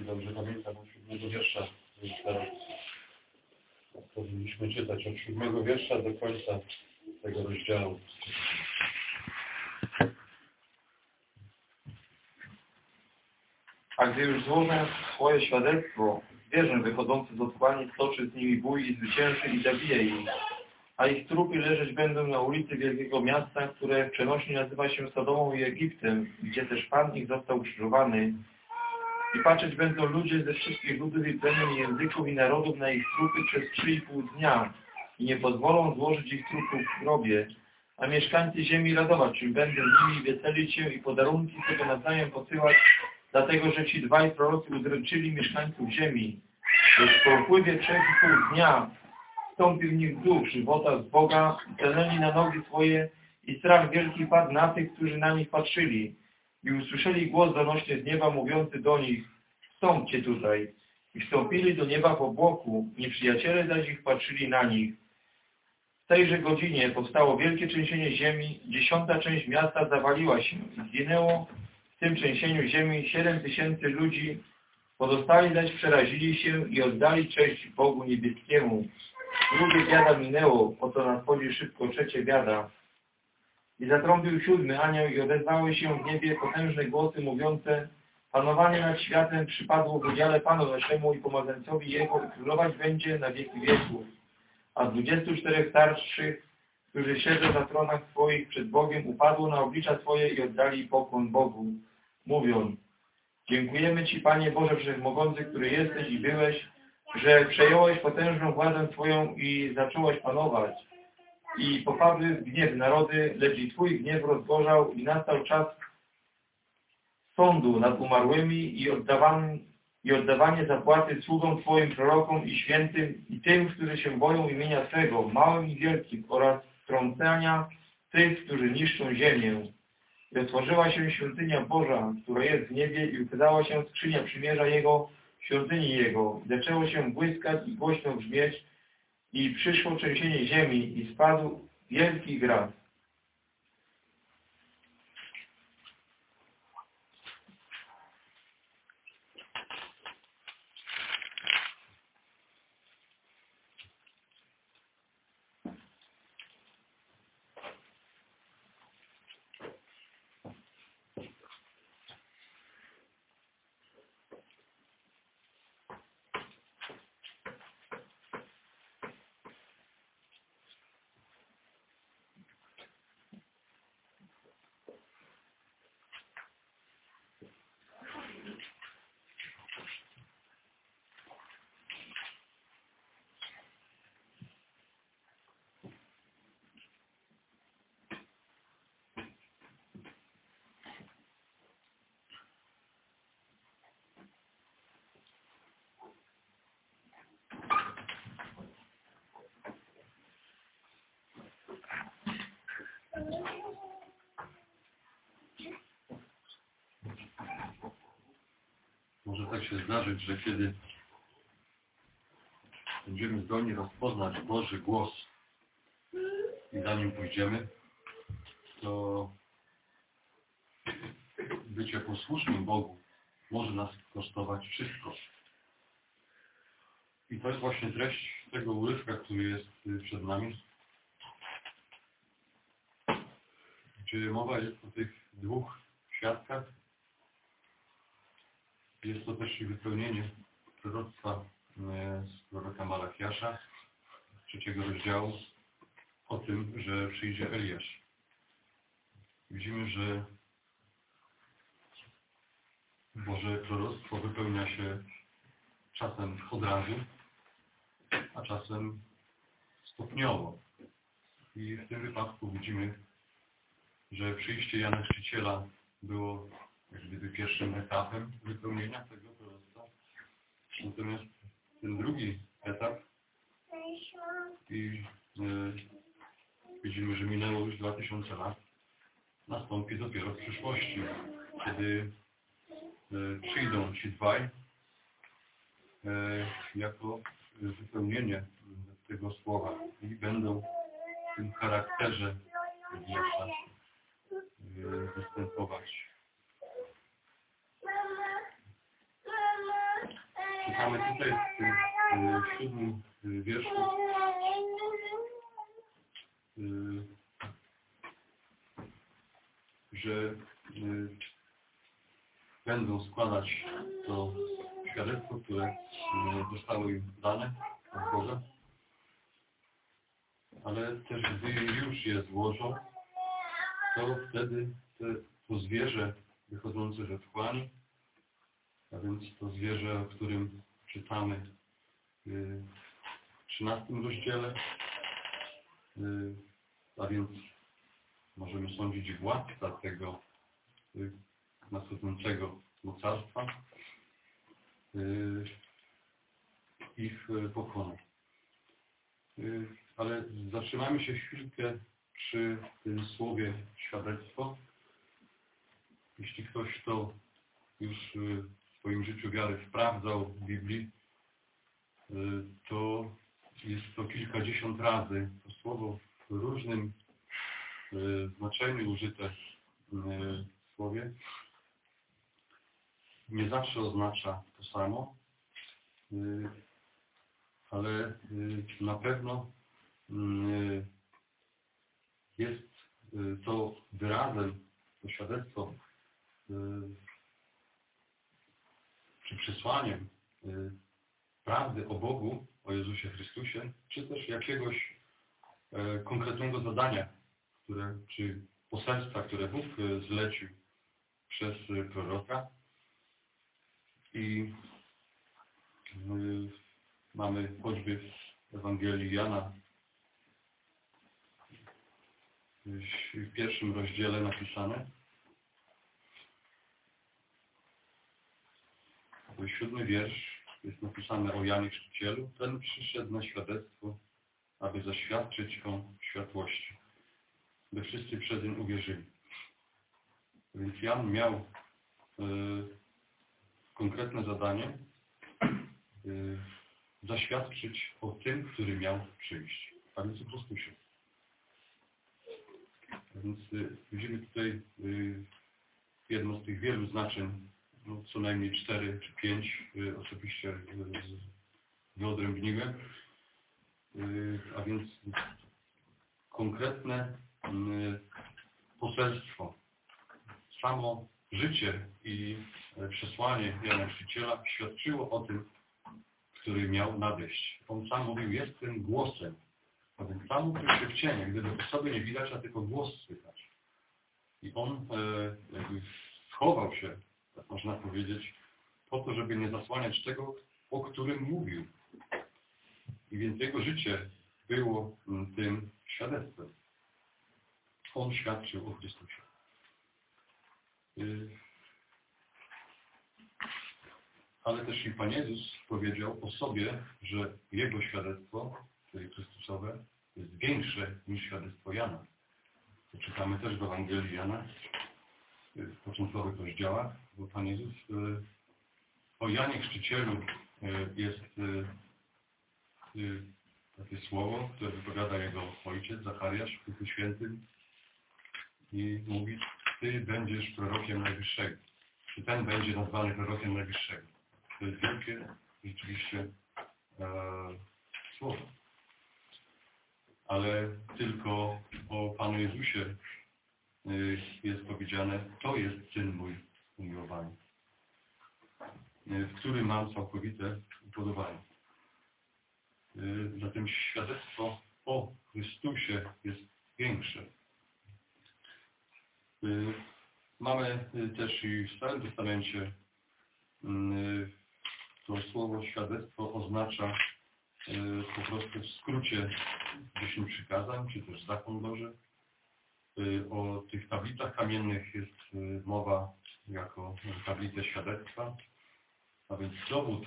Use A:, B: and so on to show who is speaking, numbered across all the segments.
A: jeśli dobrze pamiętam, od siódmego wiersza teraz powinniśmy czytać od siódmego wiersza do końca tego rozdziału.
B: A gdy już złożą swoje świadectwo, zwierzę wychodzący z otchłani stoczy z nimi bój i zwycięży i zabije ich. A ich trupy leżeć będą na ulicy wielkiego miasta, które przenośnie nazywa się Sodomą i Egiptem, gdzie też Pan ich został ukrzyżowany. I patrzeć będą ludzie ze wszystkich ludów i plemion, języków i narodów na ich trupy przez trzy i pół dnia i nie pozwolą złożyć ich trupów w grobie. A mieszkańcy ziemi radować się będą nimi i weselić się i podarunki sobie nawzajem posyłać, dlatego że ci dwaj prorocy udręczyli mieszkańców ziemi. Lecz po upływie trzech i pół dnia wstąpił w nich duch żywota z Boga stanęli na nogi swoje i strach wielki padł na tych, którzy na nich patrzyli. I usłyszeli głos donośnie z nieba mówiący do nich, wstąpcie tutaj. I wstąpili do nieba w obłoku, nieprzyjaciele zaś ich patrzyli na nich. W tejże godzinie powstało wielkie trzęsienie ziemi, dziesiąta część miasta zawaliła się i zginęło w tym trzęsieniu ziemi siedem tysięcy ludzi, pozostali zaś przerazili się i oddali cześć Bogu niebieskiemu. Drugie biada minęło, oto nadchodzi szybko trzecie biada. I zatrąbił siódmy anioł i odezwały się w niebie potężne głosy mówiące Panowanie nad światem przypadło w udziale Panu naszemu i pomazańcowi Jego i królować będzie na wieki wieków. A dwudziestu czterech starszych, którzy siedzą na tronach swoich przed Bogiem, upadło na oblicza swoje i oddali pokłon Bogu, mówiąc Dziękujemy Ci, Panie Boże Wszechmogący, który jesteś i byłeś, że przejąłeś potężną władzę Twoją i zacząłeś panować. I popadły w gniew narody, lecz i Twój gniew rozgorzał i nastał czas sądu nad umarłymi i oddawanie, i oddawanie zapłaty sługom Twoim prorokom i świętym i tym, którzy się boją imienia Twego, małym i wielkim oraz trącenia tych, którzy niszczą ziemię. I otworzyła się świątynia Boża, która jest w niebie i ukazała się skrzynia przymierza Jego, świątyni Jego. Zaczęło się błyskać i głośno brzmieć i przyszło trzęsienie ziemi i spadł wielki grad.
A: Może tak się zdarzyć, że kiedy będziemy zdolni rozpoznać Boży głos i za nim pójdziemy, to bycie posłusznym Bogu może nas kosztować wszystko. I to jest właśnie treść tego urywka, który jest y, przed nami, gdzie mowa jest o tych dwóch świadkach, jest to też wypełnienie proroctwa e, z proroka Malachiasza, trzeciego rozdziału, o tym, że przyjdzie Eliasz. Widzimy, że Boże proroctwo wypełnia się czasem od razu, a czasem stopniowo. I w tym wypadku widzimy, że przyjście Jana Chrzciciela było jak gdyby pierwszym etapem wypełnienia tego proroctwa. Natomiast ten drugi etap i e, widzimy, że minęło już 2000 lat, nastąpi dopiero w przyszłości, kiedy e, przyjdą ci dwaj e, jako wypełnienie tego słowa i będą w tym charakterze Eliasza e, występować. Czytamy tutaj w tym e, siódmym e, wierszu, e, że będą składać to świadectwo, które zostało im dane od Boga, ale też gdy już je złożą, to wtedy te, to zwierzę wychodzące ze tchłani, a więc to zwierzę, o którym czytamy y, w 13 rozdziale, y, a więc możemy sądzić władca tego y, nadchodzącego mocarstwa, ich pokona. Y, Ale zatrzymamy się chwilkę przy tym słowie świadectwo. Jeśli ktoś to już swoim życiu wiary sprawdzał w Biblii, y, to jest to kilkadziesiąt razy to słowo w różnym y, znaczeniu użyte y, w słowie. Nie zawsze oznacza to samo, ale na pewno jest to wyrazem, to świadectwo czy przesłaniem y, prawdy o Bogu, o Jezusie Chrystusie, czy też jakiegoś e, konkretnego zadania, które, czy poselstwa, które Bóg e, zlecił przez e, proroka. I mamy choćby w Ewangelii Jana w pierwszym rozdziale napisane. To siódmy wiersz jest napisane o Janie Chrzcicielu. Ten przyszedł na świadectwo, aby zaświadczyć o światłości, by wszyscy przez nim uwierzyli. Więc Jan miał y, konkretne zadanie y, zaświadczyć o tym, który miał przyjść, a więc o Chrystusie. Więc y, widzimy tutaj y, jedno z tych wielu znaczeń, no, co najmniej cztery czy pięć, y, oczywiście y, wyodrębniłem, y, a więc konkretne y, poselstwo, samo życie i e, przesłanie Jana Chrzciciela świadczyło o tym, który miał nadejść. On sam mówił, jestem głosem, a więc sam ukrył się w cienie, gdyby osoby nie widać, a tylko głos słychać. I on e, schował się, można powiedzieć, po to, żeby nie zasłaniać tego, o którym mówił. I więc jego życie było mm, tym świadectwem. On świadczył o Chrystusie. Y, Ale też i Pan Jezus powiedział o sobie, że Jego świadectwo, czyli Chrystusowe, jest większe niż świadectwo Jana. To czytamy też w Ewangelii Jana, w początkowych rozdziałach, bo Pan Jezus y, o Janie Chrzcicielu y, jest y, takie słowo, które wypowiada jego ojciec, Zachariasz, w Duchu Świętym i mówi, Ty będziesz prorokiem Najwyższego. Czy ten będzie nazwany prorokiem Najwyższego. To jest wielkie rzeczywiście e, słowo. Ale tylko o Panu Jezusie jest powiedziane, to jest Syn mój umiłowany, y, w którym mam całkowite upodobanie. Y, Zatem świadectwo o Chrystusie jest większe. Y, Mamy y, też i w Starym Testamencie y, to słowo świadectwo oznacza y, po prostu w skrócie 10 przykazań, czy też zakon Boży. Y, O tych tablicach kamiennych jest y, mowa jako tablice świadectwa, a więc dowód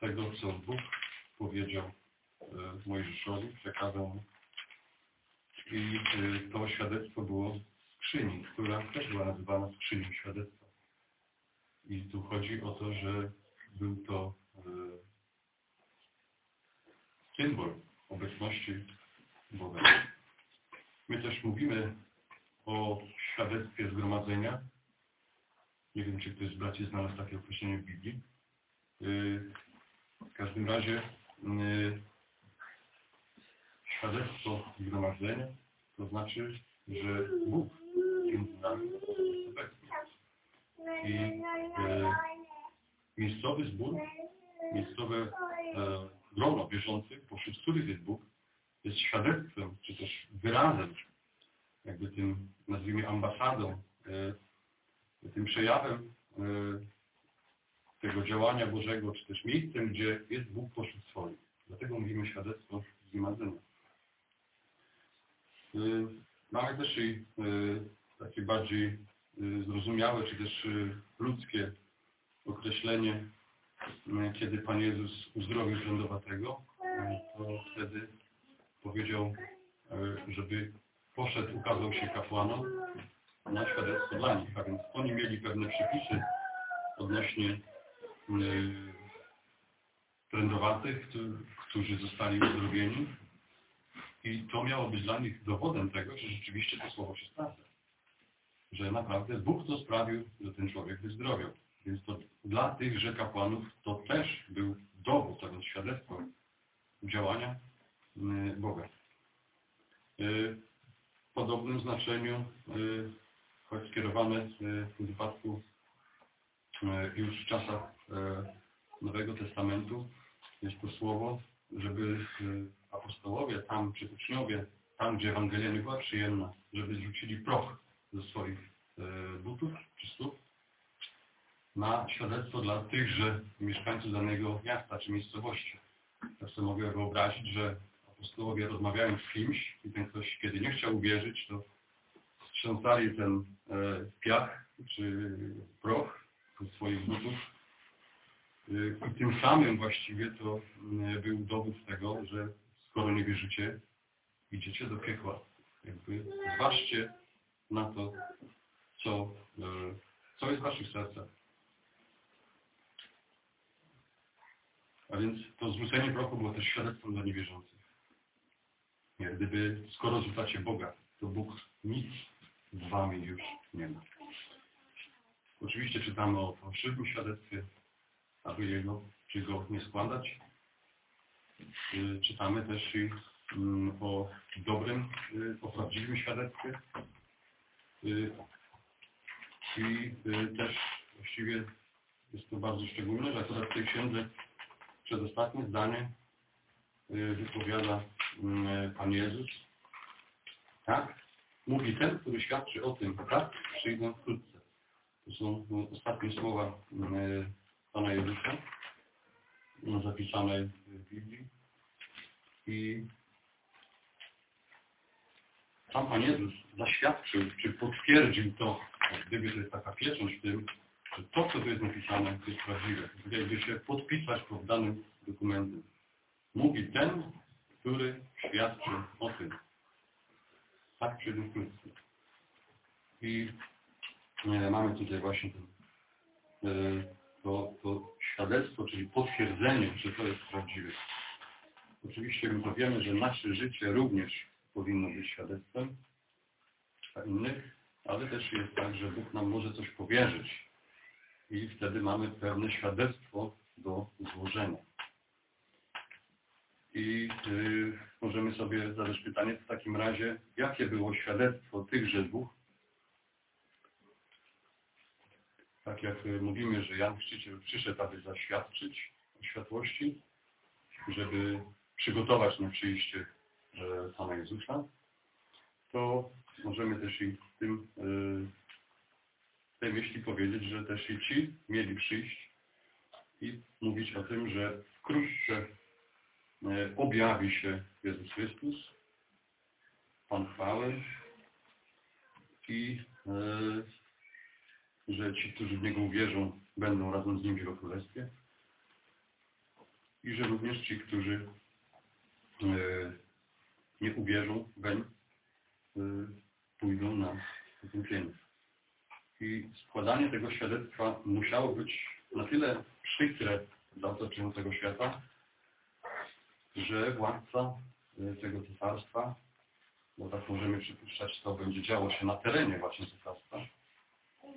A: tego, co Bóg powiedział y, Mojżeszowi, przekazał mu. I to świadectwo było skrzyni, która też była nazywana skrzynią świadectwa. I tu chodzi o to, że był to symbol obecności Boga. My też mówimy o świadectwie zgromadzenia. Nie wiem, czy ktoś z braci znalazł takie określenie w Biblii. Y, każdym razie yy, świadectwo zgromadzenia to znaczy, że Bóg między nami. I e, miejscowy zbór, miejscowe e, grono wierzących, pośród których jest Bóg, jest świadectwem, czy też wyrazem, jakby tym, nazwijmy ambasadą, e, tym przejawem e, tego działania Bożego, czy też miejscem, gdzie jest Bóg pośród swoich. Dlatego mówimy świadectwo zgromadzenia. Y, Mamy też i takie bardziej zrozumiałe, czy też ludzkie określenie, kiedy Pan Jezus uzdrowił trędowatego, y, to wtedy powiedział, żeby poszedł, ukazał się kapłanom na świadectwo dla nich. A więc oni mieli pewne przepisy odnośnie y, trędowatych, któ- którzy zostali uzdrowieni. I to miało być dla nich dowodem tego, że rzeczywiście to słowo się sprawdza. Że naprawdę Bóg to sprawił, że ten człowiek wyzdrowiał. Więc to dla tychże kapłanów to też był dowód, a więc świadectwo działania y, Boga. W podobnym znaczeniu, y, choć skierowane y, w tym wypadku y, już w czasach Nowego Testamentu, jest to słowo, żeby apostołowie tam, czy uczniowie, tam, gdzie Ewangelia nie była przyjemna, żeby zrzucili proch ze swoich butów czy stóp na świadectwo dla tychże mieszkańców danego miasta czy miejscowości. Tak sobie mogę wyobrazić, że apostołowie rozmawiają z kimś i ten ktoś, kiedy nie chciał uwierzyć, to strząsali ten e, piach czy proch ze swoich butów I tym samym właściwie to y, był dowód tego, że skoro nie wierzycie, idziecie do piekła. Jakby zważcie na to, co, y, co jest w waszych sercach. A więc to zwrócenie prochu było też świadectwem dla niewierzących. Jak gdyby, skoro rzucacie Boga, to Bóg nic z wami już nie ma. Oczywiście czytamy o fałszywym świadectwie, aby jego, czy go nie składać. Y, Czytamy też i mm, o dobrym, y, o prawdziwym świadectwie. Y, I też właściwie jest to bardzo szczególne, że akurat w tej księdze przedostatnie zdanie wypowiada Pan Jezus. Tak? Mówi ten, który świadczy o tym, tak? Przyjdę wkrótce. To są y, ostatnie słowa y, Pana Jezusa, no, zapisane w Biblii. I sam Pan Jezus zaświadczył, czy potwierdził to, gdyby to jest taka pieczęć w tym, że to, co tu jest napisane, jest prawdziwe. Jakby się podpisać pod danym dokumentem. Mówi ten, który świadczy o tym. Tak przyjdę wkrótce. I e, mamy tutaj właśnie e, to, to świadectwo, czyli potwierdzenie, że to jest prawdziwe. Oczywiście my to wiemy, że nasze życie również powinno być świadectwem dla innych, ale też jest tak, że Bóg nam może coś powierzyć i wtedy mamy pewne świadectwo do złożenia. I y, możemy sobie zadać pytanie w takim razie, jakie było świadectwo tychże dwóch? Tak jak y, mówimy, że Jan Chrzciciel przyszedł, aby zaświadczyć o światłości, żeby przygotować na przyjście e, Pana Jezusa, to możemy też i w tym, e, w tej myśli powiedzieć, że też i ci mieli przyjść i mówić o tym, że wkrótce objawi się Jezus Chrystus, Pan chwały i e, że ci, którzy w Niego uwierzą, będą razem z Nim w Jego Królestwie i że również ci, którzy e, nie uwierzą weń, e, pójdą na potępienie. I składanie tego świadectwa musiało być na tyle przykre dla otaczającego świata, że władca e, tego cesarstwa, bo tak możemy przypuszczać, to będzie działo się na terenie właśnie cesarstwa,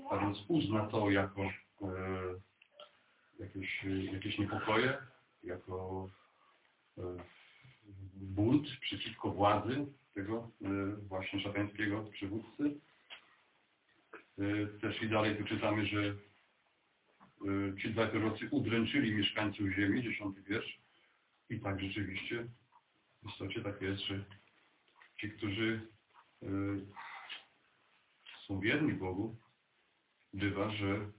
A: a więc uzna to jako e, jakieś, jakieś niepokoje jako e, bunt przeciwko władzy tego e, właśnie szatańskiego przywódcy. Też i dalej tu czytamy, że ci dwaj prorocy udręczyli mieszkańców ziemi, dziesiąty wiersz. I tak rzeczywiście w istocie tak jest, że ci, którzy e, są wierni Bogu, bywa, że e,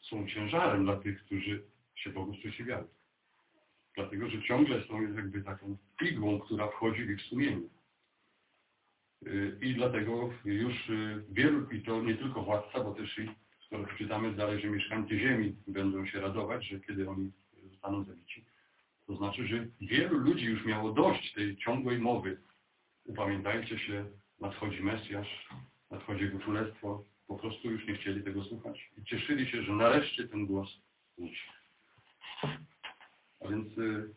A: są ciężarem dla tych, którzy się Bogu sprzeciwiają. Dlatego, że ciągle są jakby taką igłą, która wchodzi w ich sumienie. Y, I dlatego już y, wielu, i to nie tylko władca, bo też i, skoro czytamy dalej, że mieszkańcy ziemi będą się radować, że kiedy oni zostaną zabici, to znaczy, że wielu ludzi już miało dość tej ciągłej mowy. Upamiętajcie się, nadchodzi Mesjasz, nadchodzi Jego Królestwo. Po prostu już nie chcieli tego słuchać. I cieszyli się, że nareszcie ten głos wróci. A więc y,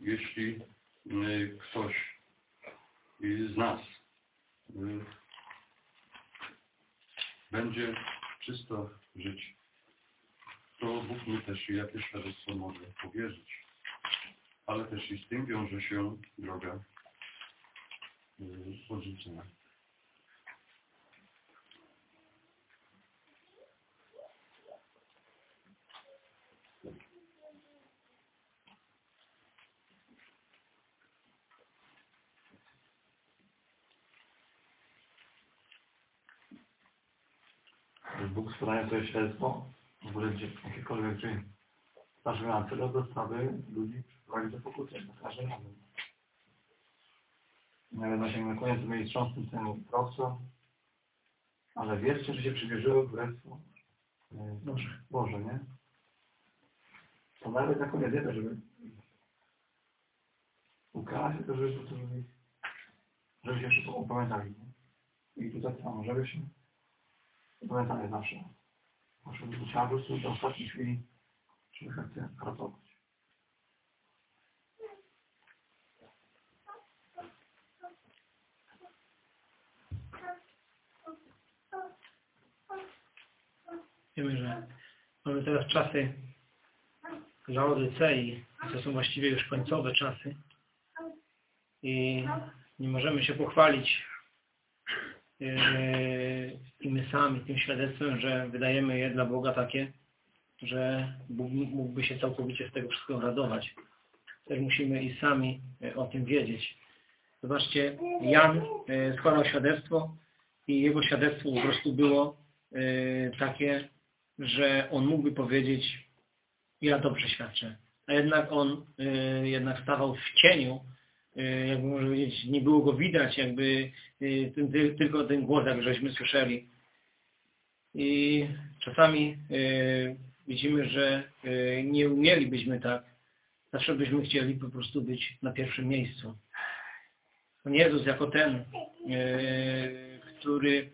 A: jeśli y, ktoś z nas y, będzie czysto żyć, to Bóg mi też jakieś świadectwo może powierzyć. Ale też i z tym wiąże się droga y, odrzucenia.
B: Bóg składają sobie świadectwo, w ogóle jakiekolwiek gdzie Nasz miał tyle dostawy ludzi przyprowadzić do pokuty, na każdym razem. Na koniec mieli wstrząsnąć temu prowcom, ale wierzcie, że się przybierzyło królestwo
C: Boże.
B: Boże, nie? To nawet na koniec wiedzę, żeby ukazać się to, żeby, to, żeby, się jeszcze upamiętali, nie? I tutaj samo, żeby się upamiętali zawsze. Trzeba po prostu do ostatniej chwili żeby chętnie ratować.
C: Wiemy, że mamy teraz czasy i to są właściwie już końcowe czasy i nie możemy się pochwalić yy, i my sami tym świadectwem, że wydajemy je dla Boga takie, że Bóg mógłby się całkowicie z tego wszystkiego radować. Też musimy i sami e, o tym wiedzieć. Zobaczcie, Jan e, składał świadectwo i jego świadectwo po prostu było takie, że on mógłby powiedzieć, ja dobrze świadczę. A jednak on jednak stawał w cieniu, jakby można powiedzieć, nie było go widać, jakby tylko ten głos, jak żeśmy słyszeli. I czasami widzimy, że nie umielibyśmy tak. Zawsze byśmy chcieli po prostu być na pierwszym miejscu. Pan Jezus jako ten, który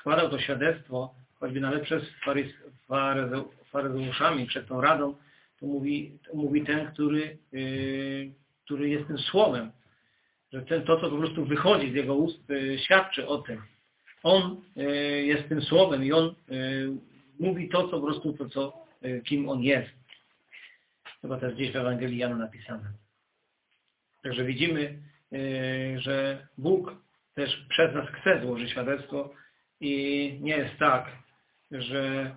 C: składał to świadectwo, choćby nawet przez faryzeuszami, przed tą radą, to mówi, to mówi ten, który, który jest tym słowem. Że ten, to, co po prostu wychodzi z jego ust, świadczy o tym. On jest tym słowem i on mówi to, co po prostu, to, co, kim on jest. Chyba jest gdzieś w Ewangelii Jana napisane. Także widzimy, że Bóg też przez nas chce złożyć świadectwo i nie jest tak, że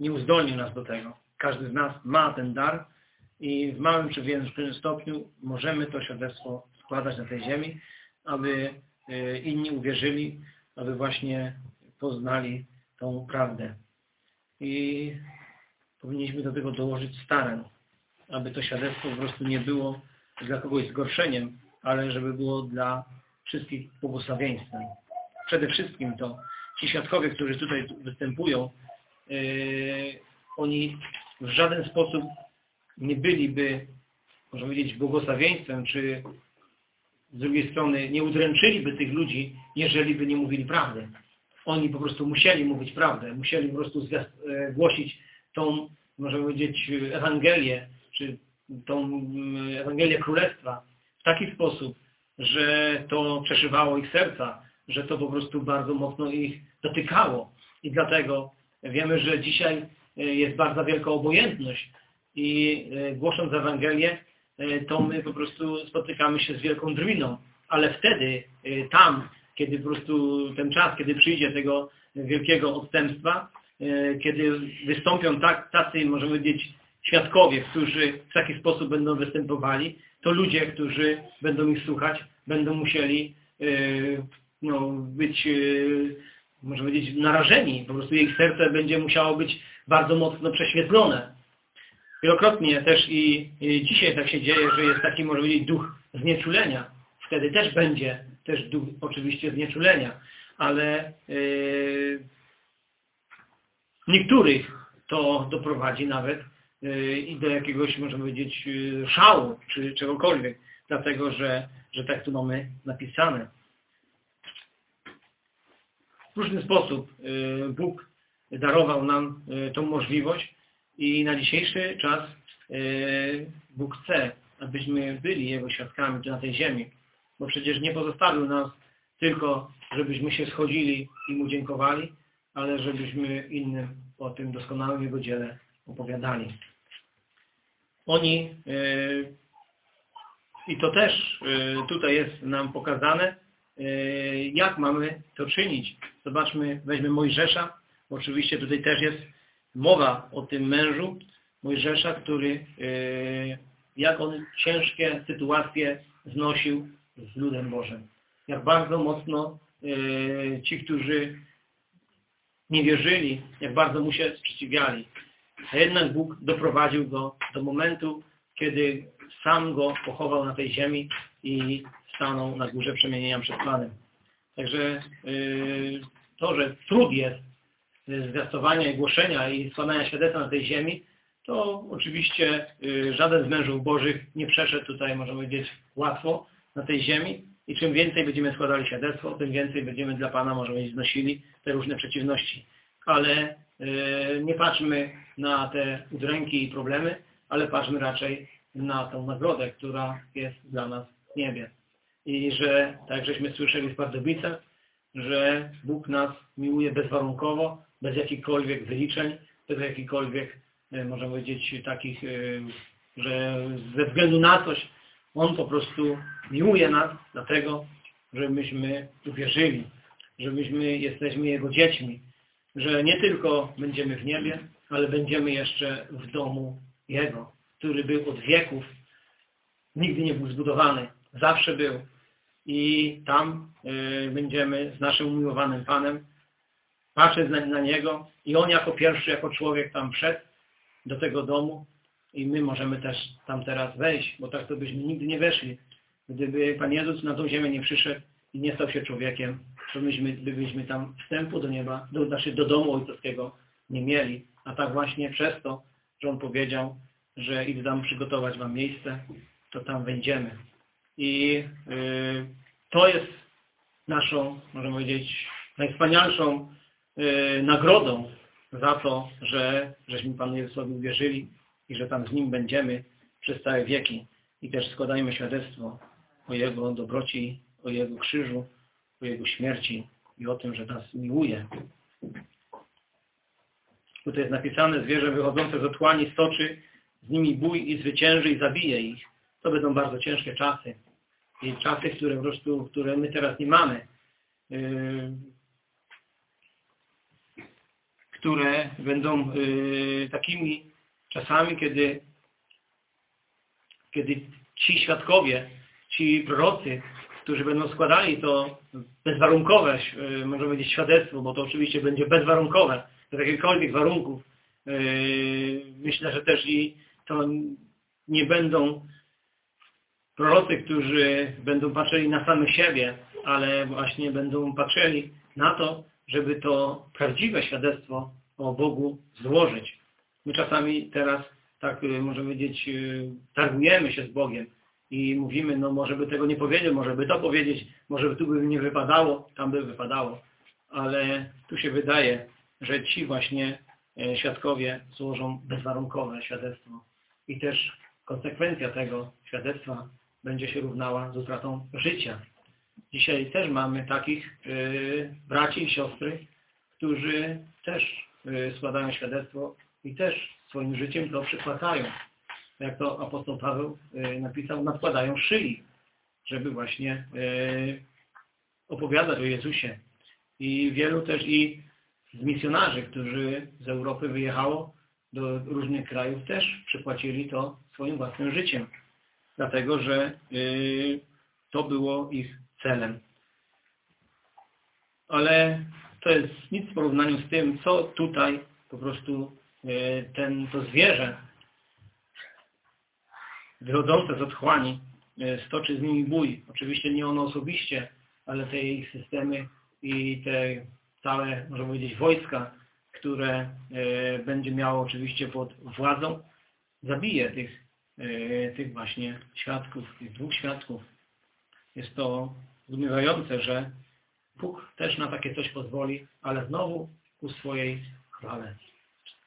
C: nie uzdolnił nas do tego. Każdy z nas ma ten dar i w małym czy większym stopniu możemy to świadectwo składać na tej ziemi, aby inni uwierzyli, aby właśnie poznali tą prawdę. I powinniśmy do tego dołożyć starań, aby to świadectwo po prostu nie było dla kogoś zgorszeniem, ale żeby było dla wszystkich błogosławieństwem. Przede wszystkim to ci świadkowie, którzy tutaj występują, yy, oni w żaden sposób nie byliby, można powiedzieć, błogosławieństwem, czy z drugiej strony nie udręczyliby tych ludzi, jeżeli by nie mówili prawdy. Oni po prostu musieli mówić prawdę, musieli po prostu e, głosić tą, można powiedzieć, Ewangelię, czy tą Ewangelię Królestwa w taki sposób, że to przeszywało ich serca, że to po prostu bardzo mocno ich dotykało. I dlatego wiemy, że dzisiaj e, jest bardzo wielka obojętność i e, głosząc Ewangelię, e, to my po prostu spotykamy się z wielką drwiną. Ale wtedy, tam, kiedy po prostu ten czas, kiedy przyjdzie tego wielkiego odstępstwa, kiedy wystąpią tak, tacy, możemy powiedzieć, świadkowie, którzy w taki sposób będą występowali, to ludzie, którzy będą ich słuchać, będą musieli no, być, e, można powiedzieć, narażeni. Po prostu ich serce będzie musiało być bardzo mocno prześwietlone. Wielokrotnie też i, dzisiaj tak się dzieje, że jest taki, może powiedzieć, duch znieczulenia. Wtedy też będzie też duch oczywiście znieczulenia, ale yy, niektórych to doprowadzi nawet yy, i do jakiegoś, można powiedzieć, szału czy czegokolwiek, dlatego że, że tak tu mamy napisane. W różny sposób yy, Bóg darował nam yy, tą możliwość i na dzisiejszy czas yy, Bóg chce, abyśmy byli Jego świadkami na tej ziemi, bo przecież nie pozostawił nas tylko, żebyśmy się schodzili i Mu dziękowali, ale żebyśmy innym o tym doskonałym Jego dziele opowiadali. Oni, i to też tutaj jest nam pokazane, jak mamy to czynić. Zobaczmy, weźmy Mojżesza. Oczywiście tutaj też jest mowa o tym mężu Mojżesza, który, yy, jak on ciężkie sytuacje znosił z ludem Bożym. Jak bardzo mocno yy, ci, którzy nie wierzyli, jak bardzo mu się sprzeciwiali. A jednak Bóg doprowadził go do momentu, kiedy sam go pochował na tej ziemi i stanął na górze przemienienia przed Panem. Także yy, to, że trud jest yy, zwiastowania i głoszenia i składania świadectwa na tej ziemi, to oczywiście yy, żaden z mężów bożych nie przeszedł tutaj, możemy powiedzieć, łatwo na tej ziemi i czym więcej będziemy składali świadectwo, tym więcej będziemy dla Pana, możemy powiedzieć, znosili te różne przeciwności. Ale nie patrzmy na te udręki i problemy, ale patrzmy raczej na tą nagrodę, która jest dla nas w niebie. I że, tak żeśmy słyszeli w Pardubicach, że Bóg nas miłuje bezwarunkowo, bez jakichkolwiek wyliczeń, bez jakichkolwiek, e, można powiedzieć, takich, e, że ze względu na coś On po prostu miłuje nas, dlatego, że myśmy uwierzyli, że myśmy jesteśmy Jego dziećmi, że nie tylko będziemy w niebie, ale będziemy jeszcze w domu Jego, który był od wieków, nigdy nie był zbudowany, zawsze był. I tam y, będziemy z naszym umiłowanym Panem patrzeć na, Niego i On jako pierwszy, jako człowiek tam wszedł do tego domu i my możemy też tam teraz wejść, bo tak to byśmy nigdy nie weszli. Gdyby Pan Jezus na tą ziemię nie przyszedł i nie stał się człowiekiem, to myśmy, byśmy tam wstępu do nieba, do, znaczy do domu ojcowskiego nie mieli. A tak właśnie przez to, że On powiedział, że idę tam przygotować Wam miejsce, to tam wejdziemy. I y, to jest naszą, możemy powiedzieć, najwspanialszą y, nagrodą za to, że żeśmy Panu Jezusowi uwierzyli i że tam z Nim będziemy przez całe wieki. I też składajmy świadectwo o Jego dobroci, o Jego krzyżu, o Jego śmierci i o tym, że nas miłuje. Tutaj jest napisane, zwierzę wychodzące z otchłani stoczy, z nimi bój i zwycięży i zabije ich. To będą bardzo ciężkie czasy. I czasy, które po prostu, które my teraz nie mamy. Yy, które będą yy, takimi czasami, kiedy, kiedy ci świadkowie, ci prorocy, którzy będą składali to bezwarunkowe, yy, można powiedzieć, świadectwo, bo to oczywiście będzie bezwarunkowe, bez jakichkolwiek warunków. Myślę, że też i to nie będą prorocy, którzy będą patrzyli na samych siebie, ale właśnie będą patrzyli na to, żeby to prawdziwe świadectwo o Bogu złożyć. My czasami teraz tak y, możemy powiedzieć, y, targujemy się z Bogiem i mówimy, no może by tego nie powiedział, może by to powiedzieć, może by tu by nie wypadało, tam by wypadało. Ale tu się wydaje, że ci właśnie e, świadkowie złożą bezwarunkowe świadectwo. I też konsekwencja tego świadectwa będzie się równała z utratą życia. Dzisiaj też mamy takich y, braci i siostry, którzy też y, składają świadectwo i też swoim życiem to przypłacają. Jak to apostoł Paweł y, napisał, nakładają szyi, żeby właśnie y, opowiadać o Jezusie. I wielu też i z misjonarzy, którzy z Europy wyjechało do różnych krajów, też przypłacili to swoim własnym życiem. Dlatego, że y, to było ich celem. Ale to jest nic w porównaniu z tym, co tutaj po prostu y, ten, to zwierzę wychodzące z otchłani y, stoczy z nimi bój. Oczywiście nie ono osobiście, ale te ich systemy i te całe, można powiedzieć, wojska, które będzie miało oczywiście pod władzą, zabije tych, tych właśnie świadków, tych dwóch świadków. Jest to zdumiewające, że Bóg też na takie coś pozwoli, ale znowu ku swojej chwale,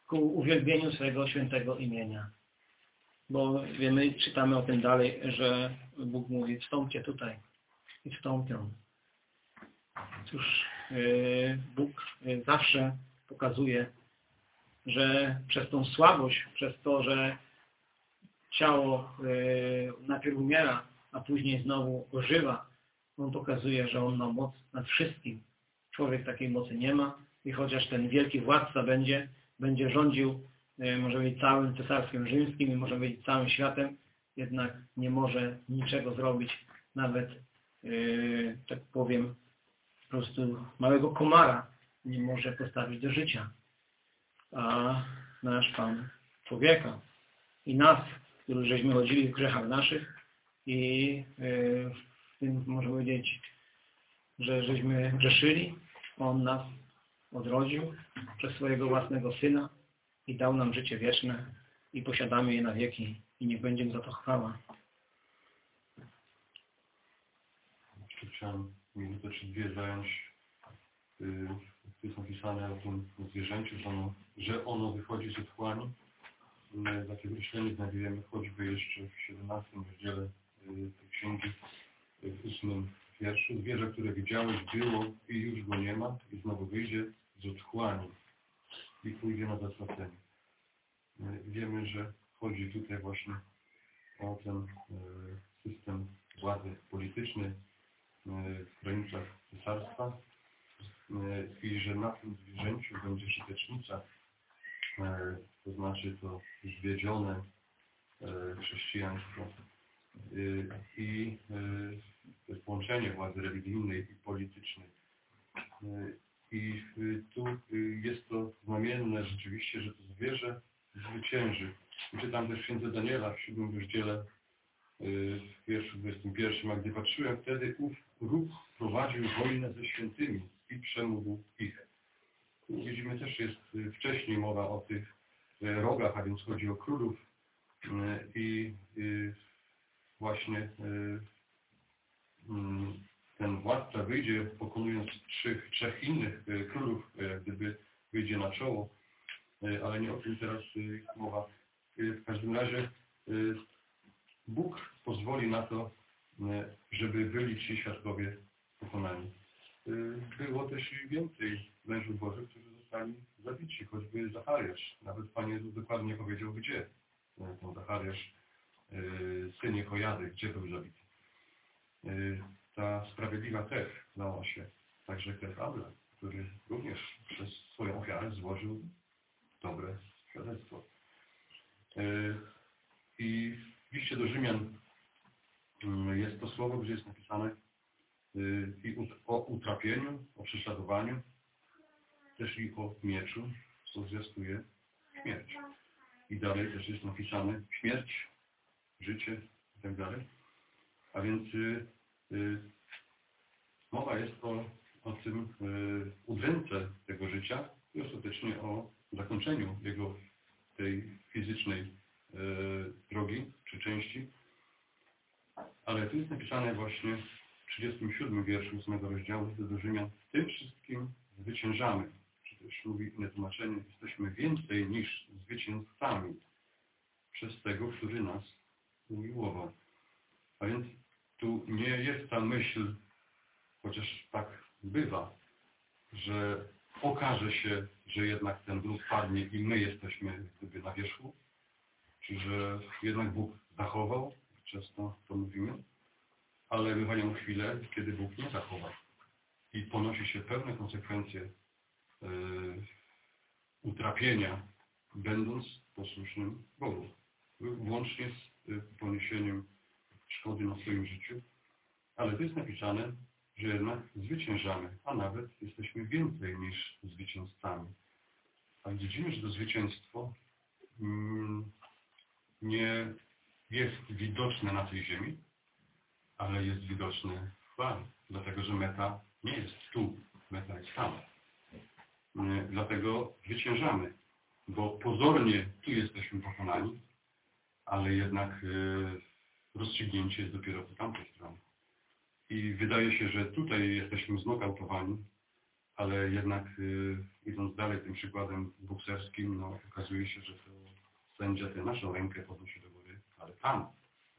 C: ku uwielbieniu swojego świętego imienia. Bo wiemy, czytamy o tym dalej, że Bóg mówi, wstąpcie tutaj i wstąpią. Cóż, yy, Bóg yy, zawsze pokazuje, że przez tą słabość, przez to, że ciało yy, najpierw umiera, a później znowu ożywa, On pokazuje, że On ma moc nad wszystkim. Człowiek takiej mocy nie ma i chociaż ten wielki władca będzie, będzie rządził, może być całym cesarskim rzymskim i może być całym światem, jednak nie może niczego zrobić, nawet, tak powiem, po prostu małego komara nie może postawić do życia. A nasz Pan człowieka i nas, żeśmy chodzili w grzechach naszych i w tym można powiedzieć, że żeśmy grzeszyli, On nas odrodził przez swojego własnego Syna i dał nam życie wieczne i posiadamy je na wieki i niech będzie za to chwała.
A: Chciałem minutę czy dwie zająć. Yy, tu jest napisane o tym zwierzęciu, że ono, że ono wychodzi z otchłani. My takie określenie znajdujemy choćby jeszcze w 17 rozdziale yy, tej księgi, yy, w 8 wierszu. Zwierzę, które widziałeś, było i już go nie ma i znowu wyjdzie z otchłani i pójdzie na zatracenie. Yy, wiemy, że chodzi tutaj właśnie o ten system władzy politycznej, w granicach cesarstwa i że na tym zwierzęciu będzie żytecznica, to znaczy to zwiedzione chrześcijaństwo i to jest połączenie władzy religijnej i politycznej. I tu jest to znamienne rzeczywiście, że to zwierzę zwycięży. Czytam też księdze Daniela w siódmym rozdziale w wierszu 21, a gdy patrzyłem wtedy, ów ruch prowadził wojnę ze świętymi i przemówił ich. Widzimy też jest wcześniej mowa o tych rogach, a więc chodzi o królów i właśnie ten władca wyjdzie pokonując trzech, trzech innych królów, gdyby wyjdzie na czoło, ale nie o tym teraz mowa. W każdym razie Bóg pozwoli na to, żeby byli ci świadkowie pokonani. Było też i więcej mężów Bożych, którzy zostali zabici, choćby Zachariasz. Nawet Pan Jezus dokładnie powiedział, gdzie ten Zachariasz, syn Jehojady, gdzie był zabity. Ta sprawiedliwa krew lała się, także krew Abla, który również przez swoją ofiarę złożył dobre świadectwo. I w liście do Rzymian jest to słowo, gdzie jest napisane i o utrapieniu, o prześladowaniu, też i o mieczu, co zwiastuje śmierć. I dalej też jest napisane śmierć, życie i tak dalej. A więc y, y, mowa jest o, o tym y, udręce tego życia i ostatecznie o zakończeniu jego tej fizycznej y, drogi czy części. Ale tu jest napisane właśnie w 37 wierszu 8 rozdziału do Rzymian, w tym wszystkim zwyciężamy. Czy też mówi inne tłumaczenie, jesteśmy więcej niż zwycięzcami przez tego, który nas umiłował. A więc tu nie jest ta myśl, chociaż tak bywa, że okaże się że jednak ten grób padnie i my jesteśmy gdyby na wierzchu, czy że jednak Bóg zachował, często to mówimy, ale bywają chwile, kiedy Bóg nie zachowa. I ponosi się pewne konsekwencje yy, utrapienia, będąc posłusznym Bogu, włącznie z y, poniesieniem szkody na swoim życiu, ale tu jest napisane, że jednak zwyciężamy, a nawet jesteśmy więcej niż zwycięzcami. A widzimy, że to zwycięstwo mm, nie jest widoczne na tej ziemi, ale jest widoczne w chwale, dlatego że meta nie jest tu, meta jest tam. Mm, Dlatego zwyciężamy, bo pozornie tu jesteśmy pokonani, ale jednak y, rozstrzygnięcie jest dopiero po tamtej stronie. I wydaje się, że tutaj jesteśmy znokautowani, ale jednak y, idąc dalej tym przykładem bokserskim, no, okazuje się, że to sędzia tę naszą rękę podnosi do góry, ale tam,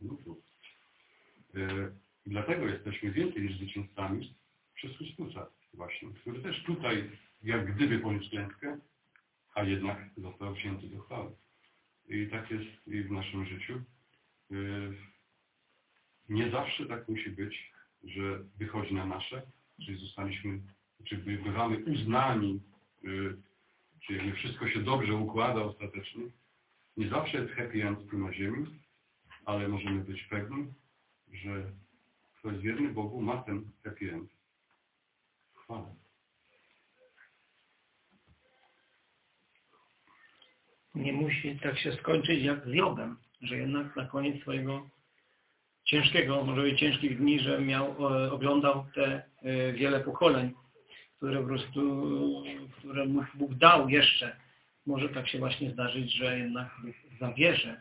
A: nie tu. Y, dlatego jesteśmy więcej niż zwycięzcami przez Chrystusa właśnie, który też tutaj jak gdyby poniósł klęskę, a jednak został wzięty do chwały. I tak jest i w naszym życiu. Y, Nie zawsze tak musi być, że wychodzi na nasze, czyli zostaliśmy, czy by- bywamy uznani, y, czy jakby wszystko się dobrze układa ostatecznie. Nie zawsze jest happy end tu na ziemi, ale możemy być pewni, że kto jest wierny Bogu, ma ten end. Chwała.
C: Nie musi tak się skończyć jak z Jobem, że jednak na koniec swojego ciężkiego, może być ciężkich dni, że miał, e, oglądał te e, wiele pokoleń, które po prostu, które Bóg dał jeszcze. Może tak się właśnie zdarzyć, że jednak zabierze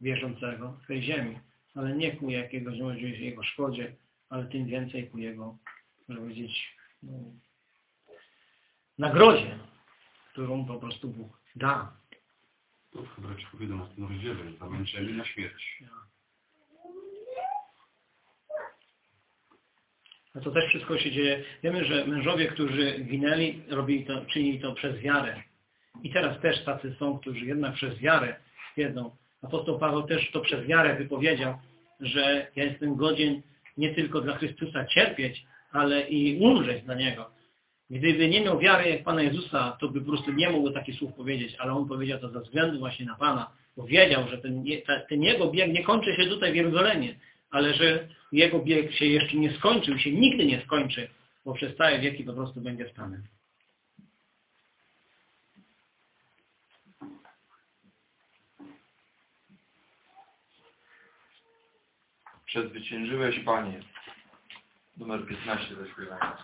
C: wierzącego z tej ziemi, ale nie ku jakiegoś jego szkodzie, ale tym więcej ku jego, może powiedzieć, no, nagrodzie, którą po prostu Bóg da.
A: To w Hebrajczyków 11 rozdziale, zamęczeni na śmierć.
C: A to też wszystko się dzieje. Wiemy, że mężowie, którzy ginęli, robili to, czynili to przez wiarę. I teraz też tacy są, którzy jednak przez wiarę wiedzą. Apostoł Paweł też to przez wiarę wypowiedział, że ja jestem godzien nie tylko dla Chrystusa cierpieć, ale i umrzeć dla Niego. Gdyby nie miał wiary jak Pana Jezusa, to by po prostu nie mógł takich słów powiedzieć, ale on powiedział to ze względu właśnie na Pana, bo wiedział, że ten, ten jego bieg nie kończy się tutaj w Jerozolimie, ale że jego bieg się jeszcze nie skończył, się nigdy nie skończy, bo przez całe wieki po prostu będzie Panem.
B: Przezwyciężyłeś Panie. Numer 15 ze śpiewania.